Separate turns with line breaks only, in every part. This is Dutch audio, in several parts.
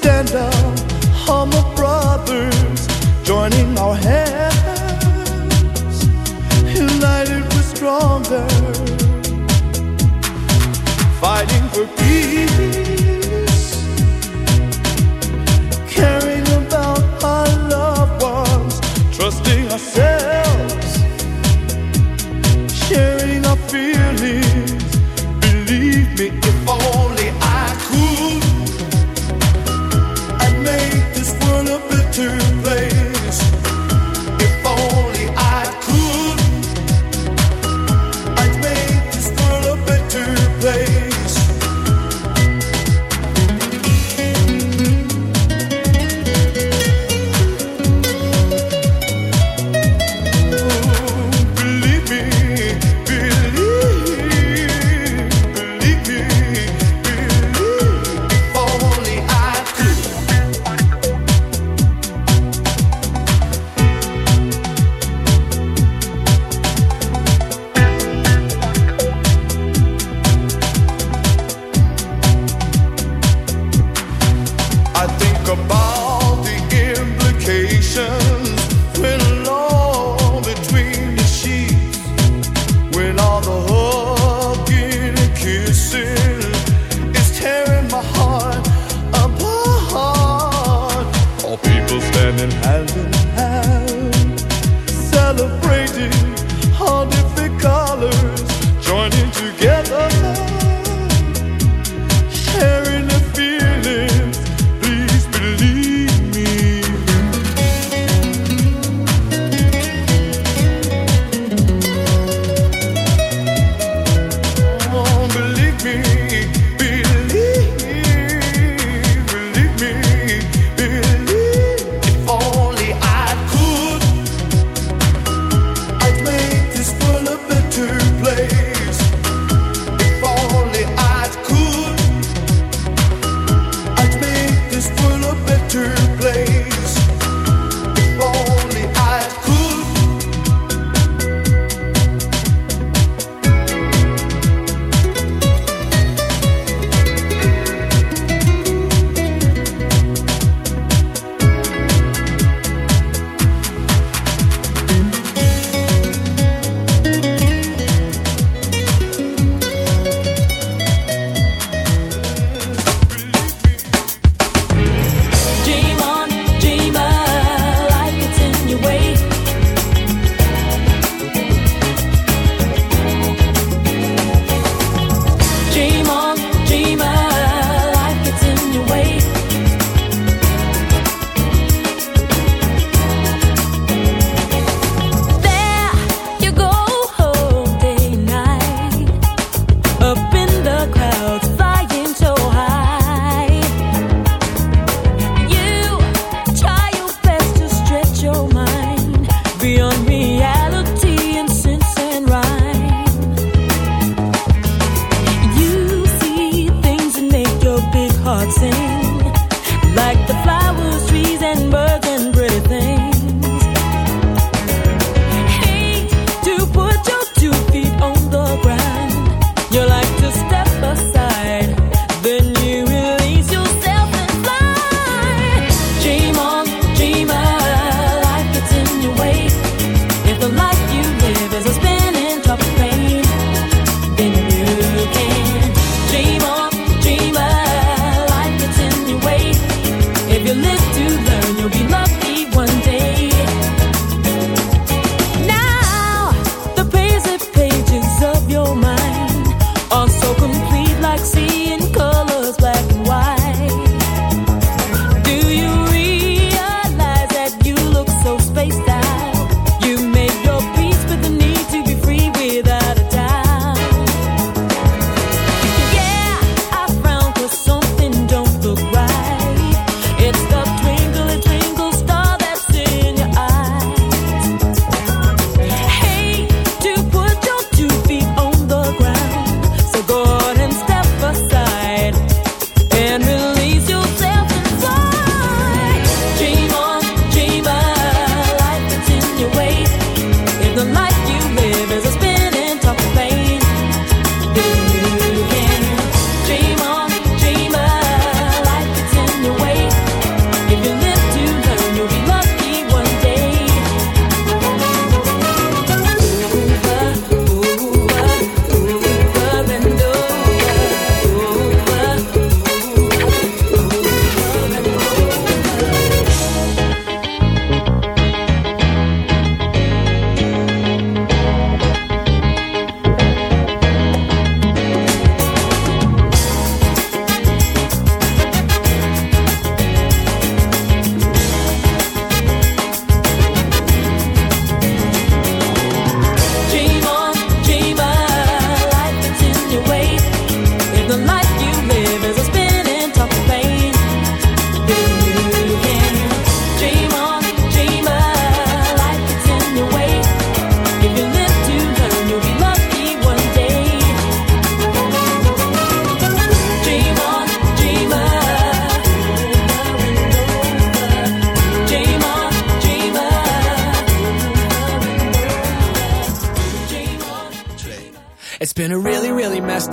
stand up, humble brothers, joining our hands. United we're stronger, fighting for peace, caring about our loved ones, trusting ourselves.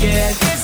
Yeah.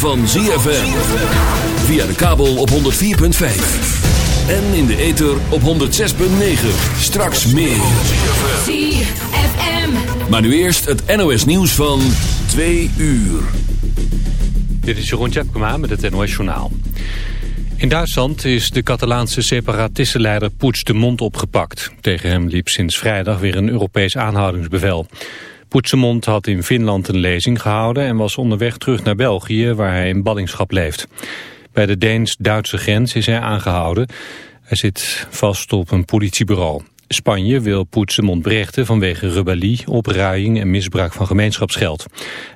Van ZFM. Via de kabel op 104.5. En in de ether op 106.9. Straks meer. ZFM. Maar nu eerst het NOS nieuws van 2 uur.
Dit is Jeroen Tjepkema met het NOS Journaal. In Duitsland is de Catalaanse separatistenleider Poets de Mond opgepakt. Tegen hem liep sinds vrijdag weer een Europees aanhoudingsbevel. Poetsemond had in Finland een lezing gehouden en was onderweg terug naar België waar hij in ballingschap leeft. Bij de Deens-Duitse grens is hij aangehouden. Hij zit vast op een politiebureau. Spanje wil Poetsemond berechten vanwege rebellie, opruiing en misbruik van gemeenschapsgeld.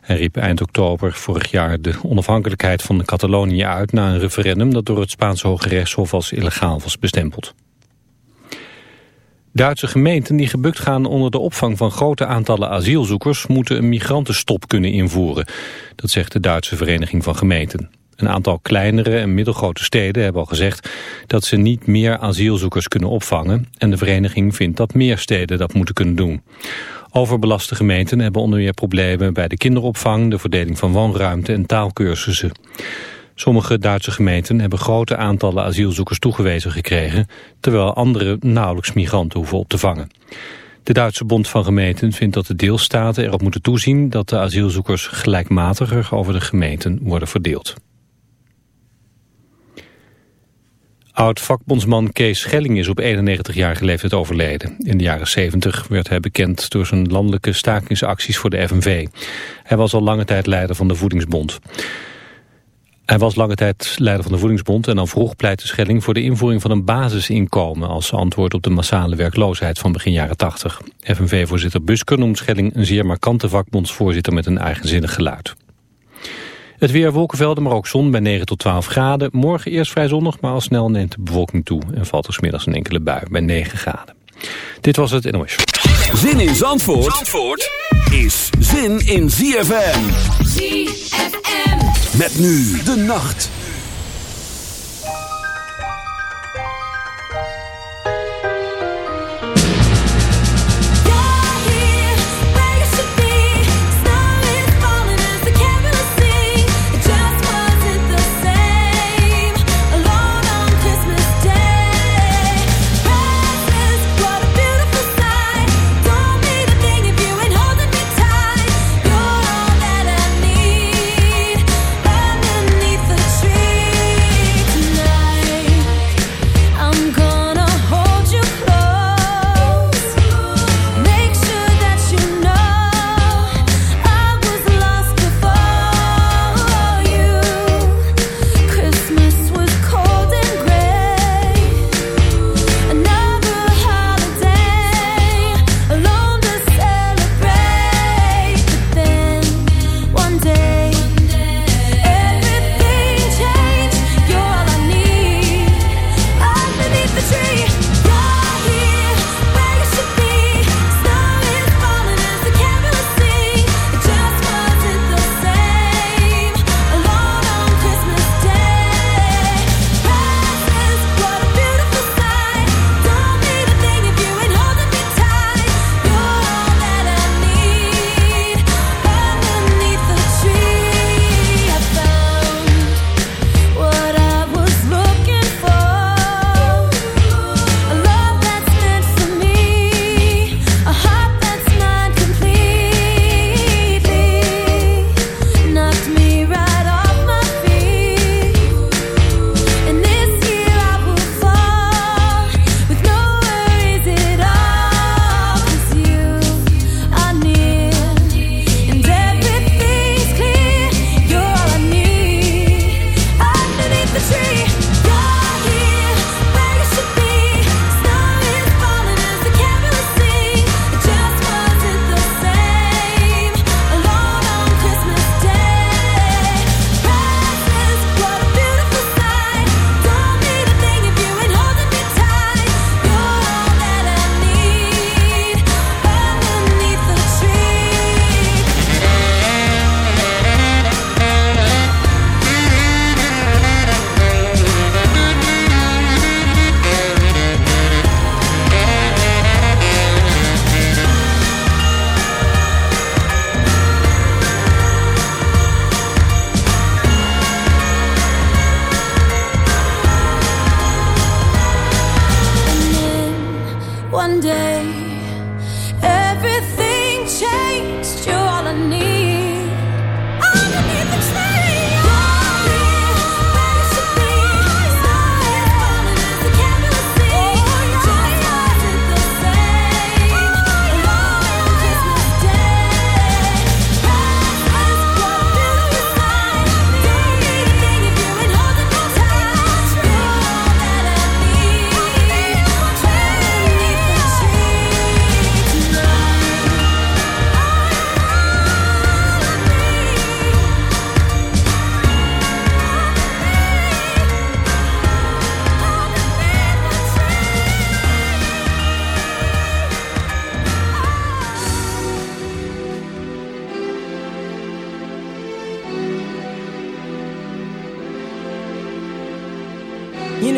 Hij riep eind oktober vorig jaar de onafhankelijkheid van Catalonië uit na een referendum dat door het Spaanse Hoge Rechtshof als illegaal was bestempeld. Duitse gemeenten die gebukt gaan onder de opvang van grote aantallen asielzoekers moeten een migrantenstop kunnen invoeren. Dat zegt de Duitse Vereniging van Gemeenten. Een aantal kleinere en middelgrote steden hebben al gezegd dat ze niet meer asielzoekers kunnen opvangen. En de vereniging vindt dat meer steden dat moeten kunnen doen. Overbelaste gemeenten hebben onder meer problemen bij de kinderopvang, de verdeling van woonruimte en taalkursussen. Sommige Duitse gemeenten hebben grote aantallen asielzoekers toegewezen gekregen, terwijl andere nauwelijks migranten hoeven op te vangen. De Duitse Bond van Gemeenten vindt dat de deelstaten erop moeten toezien dat de asielzoekers gelijkmatiger over de gemeenten worden verdeeld. Oud-vakbondsman Kees Schelling is op 91-jarige leeftijd overleden. In de jaren 70 werd hij bekend door zijn landelijke stakingsacties voor de FNV. Hij was al lange tijd leider van de Voedingsbond. Hij was lange tijd leider van de Voedingsbond en dan vroeg pleitte Schelling voor de invoering van een basisinkomen als antwoord op de massale werkloosheid van begin jaren 80. FNV-voorzitter Busker noemt Schelling een zeer markante vakbondsvoorzitter met een eigenzinnig geluid. Het weer wolkenvelden, maar ook zon bij 9 tot 12 graden. Morgen eerst vrij zonnig, maar al snel neemt de bewolking toe en valt er smiddags een enkele bui bij 9 graden. Dit was het NOS.
Zin in Zandvoort, Zandvoort is zin in ZFM. ZFM. Met nu de nacht.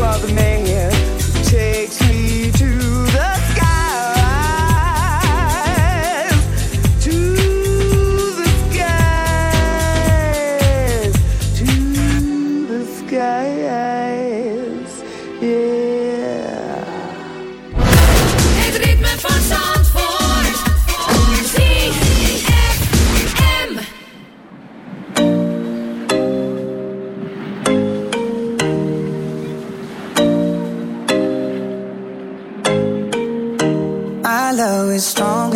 are the man who takes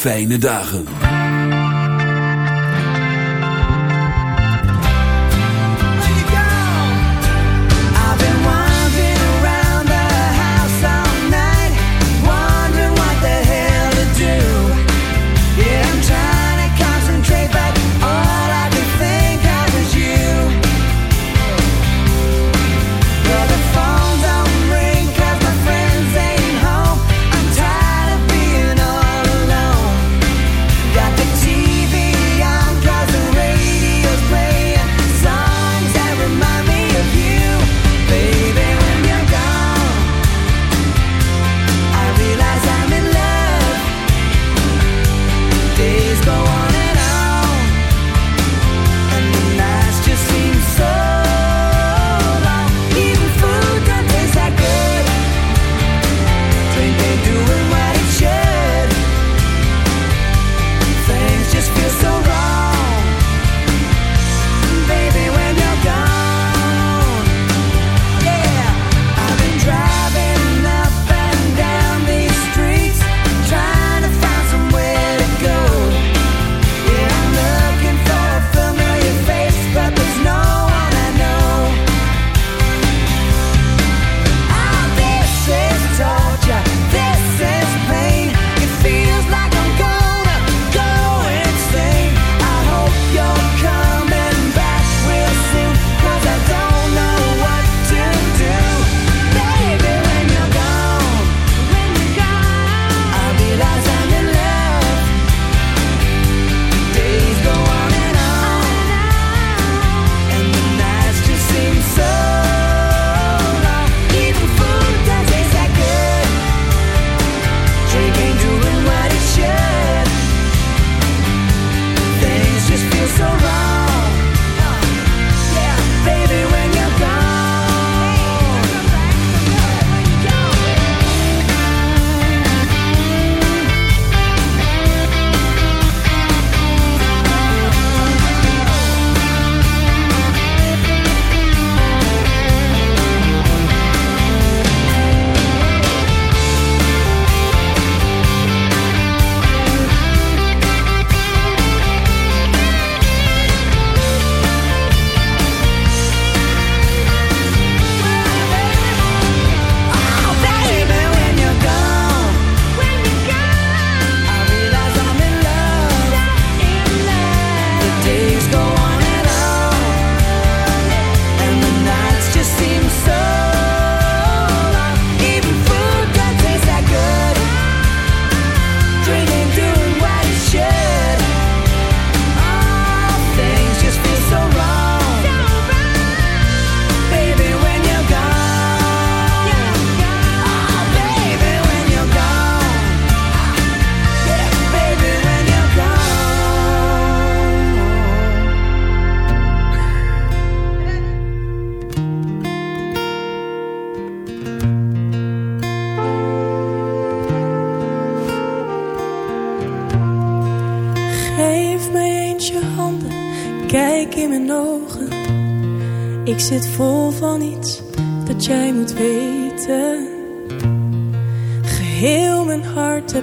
fijne dagen.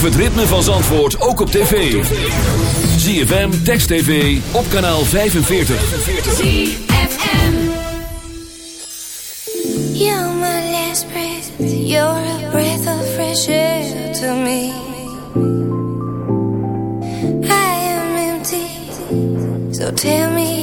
Beleef het ritme van Zandvoort ook op tv. ZFM, Text TV, op kanaal 45.
You're my last breath. You're a breath of fresh air to me. I am empty, so tell me